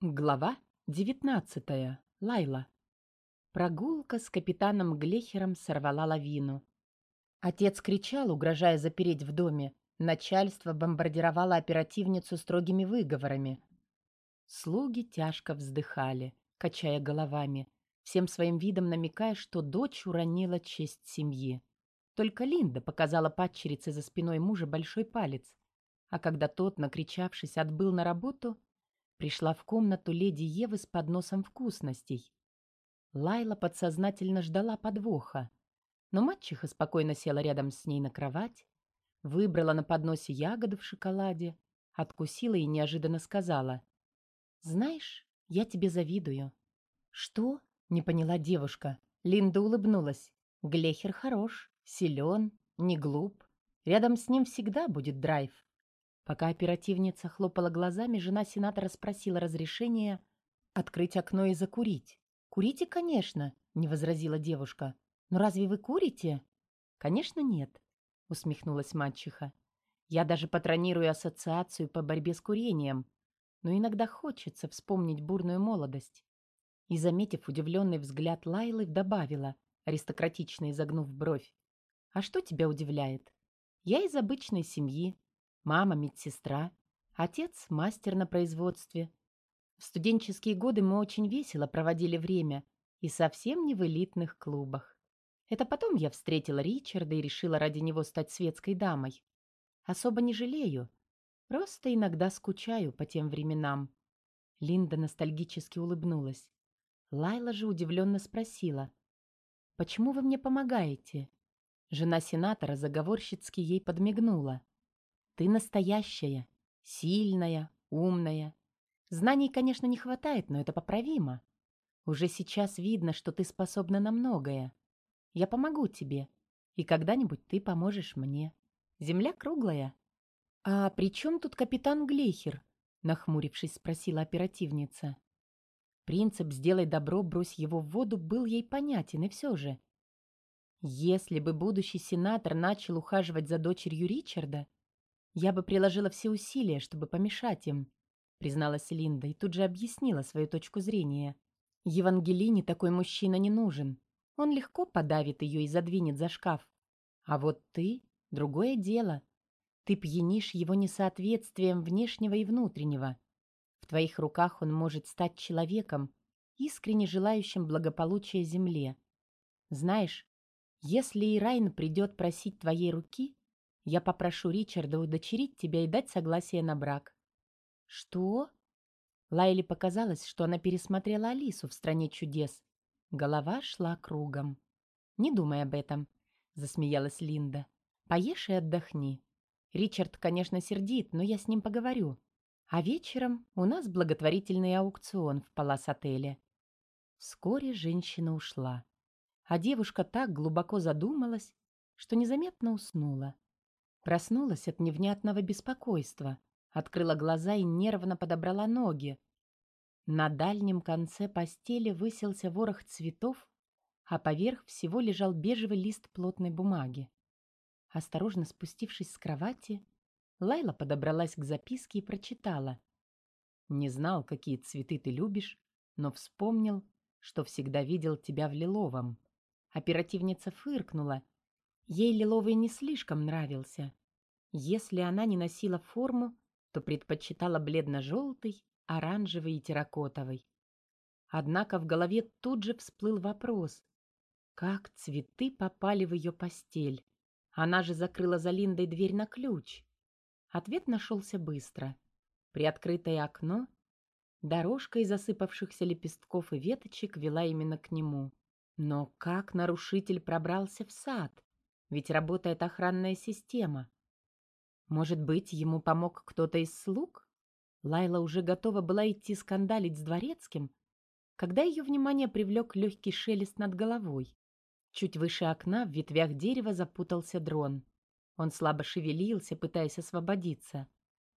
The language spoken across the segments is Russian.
Глава 19. Лайла. Прогулка с капитаном Глехером сорвала лавину. Отец кричал, угрожая запереть в доме. Начальство бомбардировало оперативницу строгими выговорами. Слуги тяжко вздыхали, качая головами, всем своим видом намекая, что дочь уронила честь семьи. Только Линда показала падчерице за спиной мужа большой палец. А когда тот, накричавшись, отбыл на работу – Пришла в комнату леди Евы с подносом вкусностей. Лайла подсознательно ждала подвоха, но мачеха спокойно села рядом с ней на кровать, выбрала на подносе ягоду в шоколаде, откусила и неожиданно сказала. «Знаешь, я тебе завидую». «Что?» — не поняла девушка. Линда улыбнулась. «Глехер хорош, силен, не глуп. Рядом с ним всегда будет драйв. Пока оперативница хлопала глазами, жена сенатора спросила разрешения открыть окно и закурить. «Курите, конечно», — не возразила девушка. «Но разве вы курите?» «Конечно, нет», — усмехнулась мачеха. «Я даже патронирую ассоциацию по борьбе с курением, но иногда хочется вспомнить бурную молодость». И, заметив удивленный взгляд Лайлы, добавила, аристократично изогнув бровь. «А что тебя удивляет? Я из обычной семьи, Мама – медсестра, отец – мастер на производстве. В студенческие годы мы очень весело проводили время и совсем не в элитных клубах. Это потом я встретила Ричарда и решила ради него стать светской дамой. Особо не жалею, просто иногда скучаю по тем временам. Линда ностальгически улыбнулась. Лайла же удивленно спросила. «Почему вы мне помогаете?» Жена сенатора заговорщицки ей подмигнула. Ты настоящая, сильная, умная. Знаний, конечно, не хватает, но это поправимо. Уже сейчас видно, что ты способна на многое. Я помогу тебе, и когда-нибудь ты поможешь мне. Земля круглая. А при чем тут капитан Глейхер? Нахмурившись, спросила оперативница. Принцип «сделай добро, брось его в воду» был ей понятен, и все же. Если бы будущий сенатор начал ухаживать за дочерью Ричарда, «Я бы приложила все усилия, чтобы помешать им», призналась Линда и тут же объяснила свою точку зрения. «Евангелине такой мужчина не нужен. Он легко подавит ее и задвинет за шкаф. А вот ты — другое дело. Ты пьянишь его несоответствием внешнего и внутреннего. В твоих руках он может стать человеком, искренне желающим благополучия земле. Знаешь, если Ирайн придет просить твоей руки, я попрошу Ричарда удочерить тебя и дать согласие на брак». «Что?» Лайле показалось, что она пересмотрела Алису в «Стране чудес». Голова шла кругом. «Не думай об этом», — засмеялась Линда. «Поешь и отдохни. Ричард, конечно, сердит, но я с ним поговорю. А вечером у нас благотворительный аукцион в палас-отеле». Вскоре женщина ушла, а девушка так глубоко задумалась, что незаметно уснула. Проснулась от невнятного беспокойства, открыла глаза и нервно подобрала ноги. На дальнем конце постели высился ворох цветов, а поверх всего лежал бежевый лист плотной бумаги. Осторожно спустившись с кровати, Лайла подобралась к записке и прочитала. «Не знал, какие цветы ты любишь, но вспомнил, что всегда видел тебя в лиловом». Оперативница фыркнула. Ей лиловый не слишком нравился. Если она не носила форму, то предпочитала бледно-желтый, оранжевый и терракотовый. Однако в голове тут же всплыл вопрос, как цветы попали в ее постель? Она же закрыла за Линдой дверь на ключ. Ответ нашелся быстро. Приоткрытое окно, дорожка из засыпавшихся лепестков и веточек вела именно к нему. Но как нарушитель пробрался в сад? Ведь работает охранная система. Может быть, ему помог кто-то из слуг? Лайла уже готова была идти скандалить с дворецким, когда ее внимание привлек легкий шелест над головой. Чуть выше окна в ветвях дерева запутался дрон. Он слабо шевелился, пытаясь освободиться,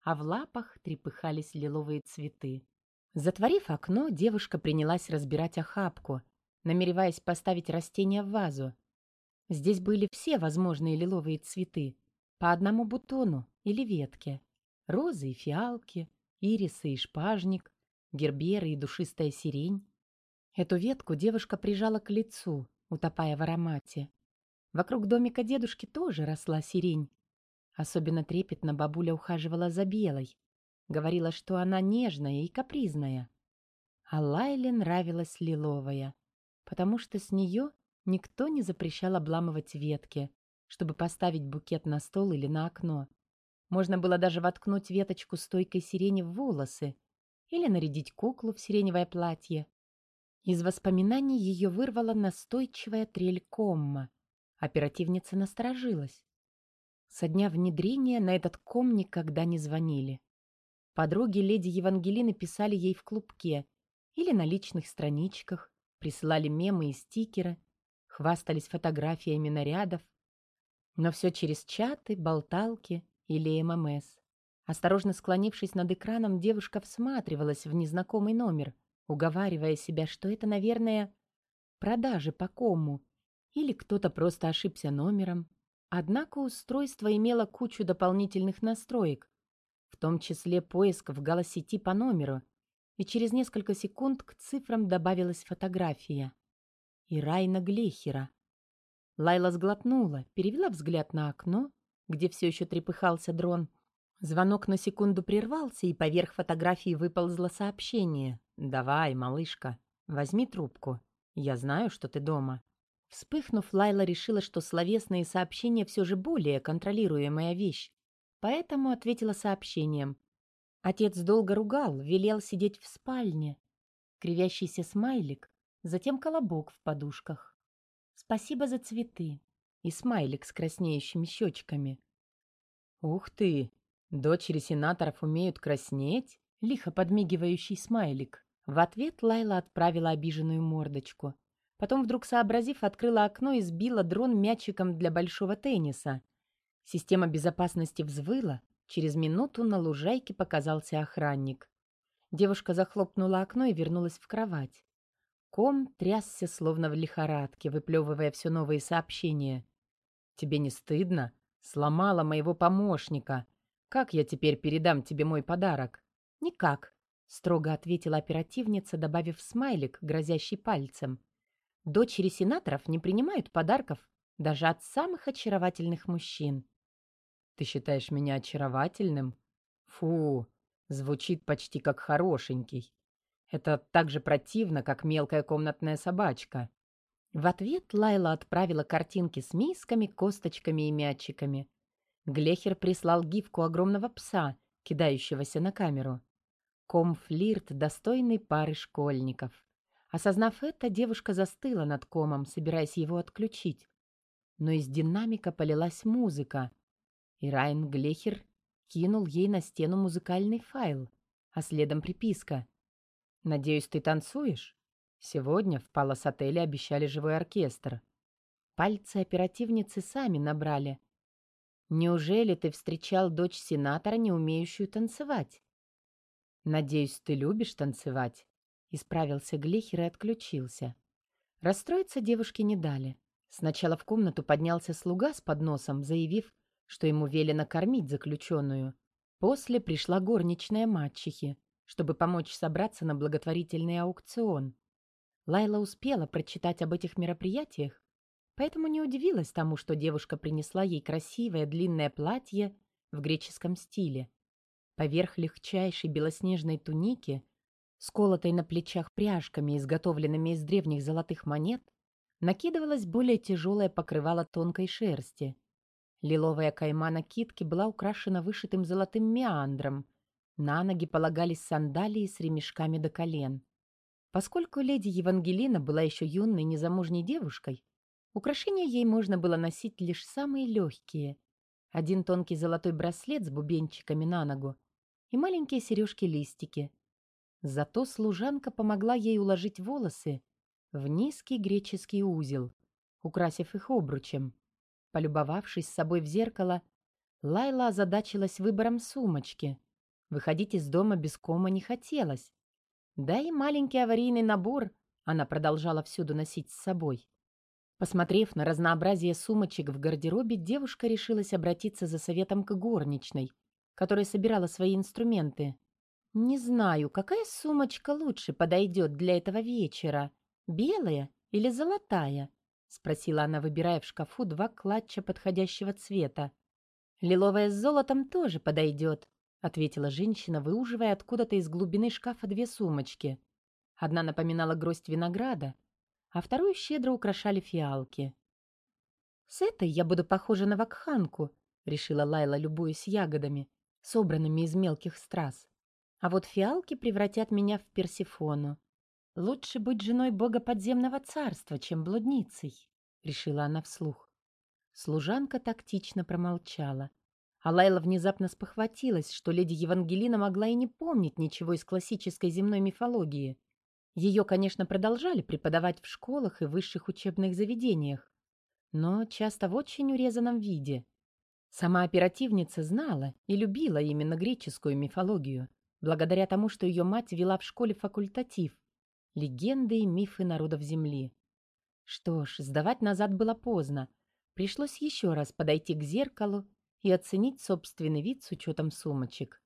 а в лапах трепыхались лиловые цветы. Затворив окно, девушка принялась разбирать охапку, намереваясь поставить растение в вазу. Здесь были все возможные лиловые цветы, по одному бутону или ветке. Розы и фиалки, ирисы и шпажник, герберы и душистая сирень. Эту ветку девушка прижала к лицу, утопая в аромате. Вокруг домика дедушки тоже росла сирень. Особенно трепетно бабуля ухаживала за белой. Говорила, что она нежная и капризная. А Лайле нравилась лиловая, потому что с нее никто не запрещал обламывать ветки, чтобы поставить букет на стол или на окно. Можно было даже воткнуть веточку стойкой сирени в волосы или нарядить куклу в сиреневое платье. Из воспоминаний ее вырвала настойчивая трель комма. Оперативница насторожилась. Со дня внедрения на этот ком никогда не звонили. Подруги леди Евангелины писали ей в клубке или на личных страничках, присылали мемы и стикеры, хвастались фотографиями нарядов. Но все через чаты, болталки или ММС. Осторожно склонившись над экраном, девушка всматривалась в незнакомый номер, уговаривая себя, что это, наверное, продажи по кому, или кто-то просто ошибся номером. Однако устройство имело кучу дополнительных настроек, в том числе поиск в голосети по номеру, и через несколько секунд к цифрам добавилась фотография. Ирайна Глехера. Лайла сглотнула, перевела взгляд на окно, где все еще трепыхался дрон. Звонок на секунду прервался, и поверх фотографии выползло сообщение. «Давай, малышка, возьми трубку. Я знаю, что ты дома». Вспыхнув, Лайла решила, что словесные сообщения все же более контролируемая вещь. Поэтому ответила сообщением. Отец долго ругал, велел сидеть в спальне. Кривящийся смайлик, затем колобок в подушках. «Спасибо за цветы». И смайлик с краснеющими щечками. «Ух ты! Дочери сенаторов умеют краснеть?» Лихо подмигивающий смайлик. В ответ Лайла отправила обиженную мордочку. Потом, вдруг сообразив, открыла окно и сбила дрон мячиком для большого тенниса. Система безопасности взвыла. Через минуту на лужайке показался охранник. Девушка захлопнула окно и вернулась в кровать. Ком трясся, словно в лихорадке, выплевывая все новые сообщения. «Тебе не стыдно? Сломала моего помощника. Как я теперь передам тебе мой подарок?» «Никак», — строго ответила оперативница, добавив смайлик, грозящий пальцем. «Дочери сенаторов не принимают подарков даже от самых очаровательных мужчин». Ты считаешь меня очаровательным? Фу, звучит почти как хорошенький. Это так же противно, как мелкая комнатная собачка. В ответ Лайла отправила картинки с мисками, косточками и мячиками. Глехер прислал гифку огромного пса, кидающегося на камеру. Ком-флирт достойной пары школьников. Осознав это, девушка застыла над комом, собираясь его отключить. Но из динамика полилась музыка, и Райан Глехер кинул ей на стену музыкальный файл, а следом приписка. «Надеюсь, ты танцуешь? Сегодня в Палас-отеле обещали живой оркестр». Пальцы оперативницы сами набрали. «Неужели ты встречал дочь сенатора, не умеющую танцевать?» «Надеюсь, ты любишь танцевать?» Исправился Глехер и отключился. Расстроиться девушке не дали. Сначала в комнату поднялся слуга с подносом, заявив, что ему велено кормить заключенную. После пришла горничная мачехи, чтобы помочь собраться на благотворительный аукцион. Лайла успела прочитать об этих мероприятиях, поэтому не удивилась тому, что девушка принесла ей красивое длинное платье в греческом стиле. Поверх легчайшей белоснежной туники, сколотой на плечах пряжками, изготовленными из древних золотых монет, накидывалось более тяжелое покрывало тонкой шерсти — Лиловая кайма накидки была украшена вышитым золотым меандром. На ноги полагались сандалии с ремешками до колен. Поскольку леди Евангелина была еще юной незамужней девушкой, украшения ей можно было носить лишь самые легкие. Один тонкий золотой браслет с бубенчиками на ногу и маленькие сережки-листики. Зато служанка помогла ей уложить волосы в низкий греческий узел, украсив их обручем. Полюбовавшись собой в зеркало, Лайла озадачилась выбором сумочки. Выходить из дома без кома не хотелось. Да и маленький аварийный набор она продолжала всюду носить с собой. Посмотрев на разнообразие сумочек в гардеробе, девушка решилась обратиться за советом к горничной, которая собирала свои инструменты. «Не знаю, какая сумочка лучше подойдет для этого вечера, белая или золотая?» — спросила она, выбирая в шкафу два клатча подходящего цвета. «Лиловая с золотом тоже подойдет», — ответила женщина, выуживая откуда-то из глубины шкафа две сумочки. Одна напоминала гроздь винограда, а вторую щедро украшали фиалки. «С этой я буду похожа на вакханку», — решила Лайла, любуясь ягодами, собранными из мелких страз. «А вот фиалки превратят меня в Персифону. Лучше быть женой бога подземного царства, чем блудницей», — решила она вслух. Служанка тактично промолчала. А Лайла внезапно спохватилась, что леди Евангелина могла и не помнить ничего из классической земной мифологии. Ее, конечно, продолжали преподавать в школах и высших учебных заведениях, но часто в очень урезанном виде. Сама оперативница знала и любила именно греческую мифологию, благодаря тому, что ее мать вела в школе факультатив «Легенды и мифы народов Земли». Что ж, сдавать назад было поздно. Пришлось еще раз подойти к зеркалу и оценить собственный вид с учетом сумочек.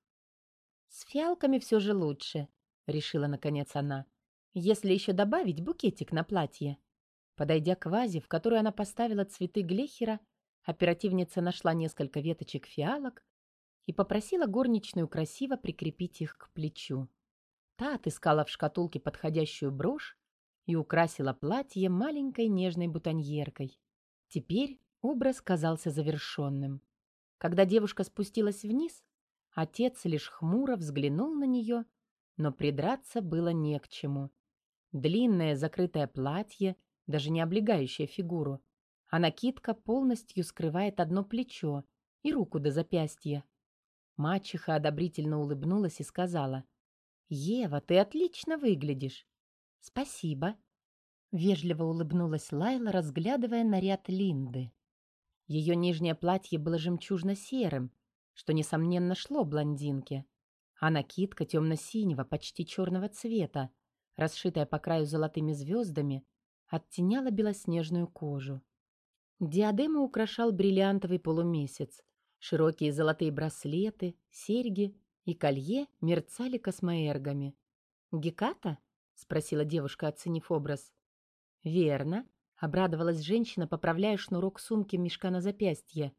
«С фиалками все же лучше», — решила наконец она, «если еще добавить букетик на платье». Подойдя к вазе, в которую она поставила цветы глехера, оперативница нашла несколько веточек фиалок и попросила горничную красиво прикрепить их к плечу. Та отыскала в шкатулке подходящую брошь и украсила платье маленькой нежной бутоньеркой. Теперь образ казался завершенным. Когда девушка спустилась вниз, отец лишь хмуро взглянул на нее, но придраться было не к чему. Длинное закрытое платье даже не облегающая фигуру, а накидка полностью скрывает одно плечо и руку до запястья. Мачеха одобрительно улыбнулась и сказала, «Ева, ты отлично выглядишь». «Спасибо», — вежливо улыбнулась Лайла, разглядывая наряд Линды. Ее нижнее платье было жемчужно-серым, что, несомненно, шло блондинке, а накидка темно-синего, почти черного цвета, расшитая по краю золотыми звездами, оттеняла белоснежную кожу. Диадему украшал бриллиантовый полумесяц. Широкие золотые браслеты, серьги и колье мерцали космоэргами. «Геката?» — спросила девушка, оценив образ. «Верно», — обрадовалась женщина, поправляя шнурок сумки мешка на запястье.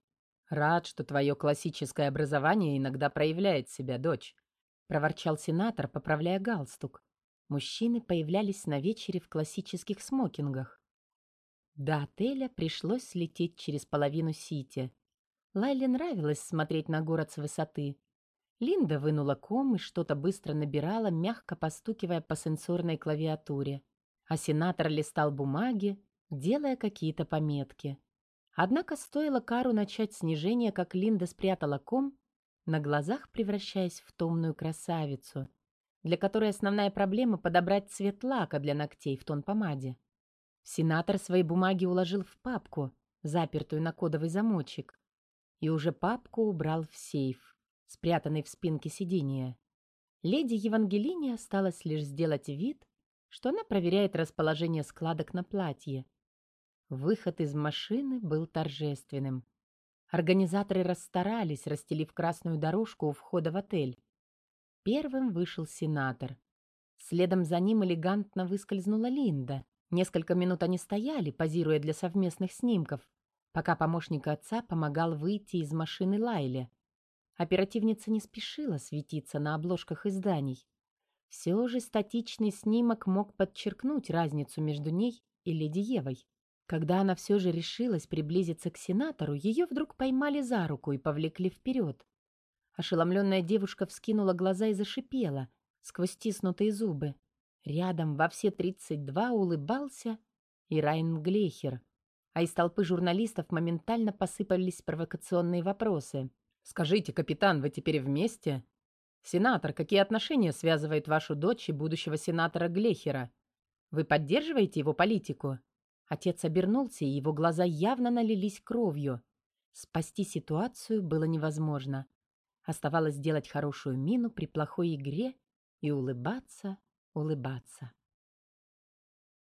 «Рад, что твое классическое образование иногда проявляет себя, дочь», — проворчал сенатор, поправляя галстук. Мужчины появлялись на вечере в классических смокингах. До отеля пришлось лететь через половину Сити. Лайле нравилось смотреть на город с высоты. Линда вынула ком и что-то быстро набирала, мягко постукивая по сенсорной клавиатуре. А сенатор листал бумаги, делая какие-то пометки. Однако стоило Кару начать снижение, как Линда спрятала ком, на глазах превращаясь в томную красавицу, для которой основная проблема — подобрать цвет лака для ногтей в тон помаде. Сенатор свои бумаги уложил в папку, запертую на кодовый замочек, и уже папку убрал в сейф, спрятанный в спинке сидения. Леди Евангелине осталось лишь сделать вид, что она проверяет расположение складок на платье. Выход из машины был торжественным. Организаторы расстарались, расстелив красную дорожку у входа в отель. Первым вышел сенатор. Следом за ним элегантно выскользнула Линда. Несколько минут они стояли, позируя для совместных снимков, пока помощник отца помогал выйти из машины Лайле. Оперативница не спешила светиться на обложках изданий. Все же статичный снимок мог подчеркнуть разницу между ней и леди Евой. Когда она все же решилась приблизиться к сенатору, ее вдруг поймали за руку и повлекли вперед. Ошеломленная девушка вскинула глаза и зашипела сквозь стиснутые зубы. Рядом во все тридцать два улыбался и Райн Глехер, а из толпы журналистов моментально посыпались провокационные вопросы. «Скажите, капитан, вы теперь вместе?» «Сенатор, какие отношения связывают вашу дочь и будущего сенатора Глехера? Вы поддерживаете его политику?» Отец обернулся, и его глаза явно налились кровью. Спасти ситуацию было невозможно. Оставалось делать хорошую мину при плохой игре и улыбаться, улыбаться.